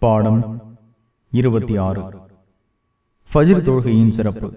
பாடம் இருபத்தி ஆறு. ஃபஜிர் தொழுகையின் சிறப்பு.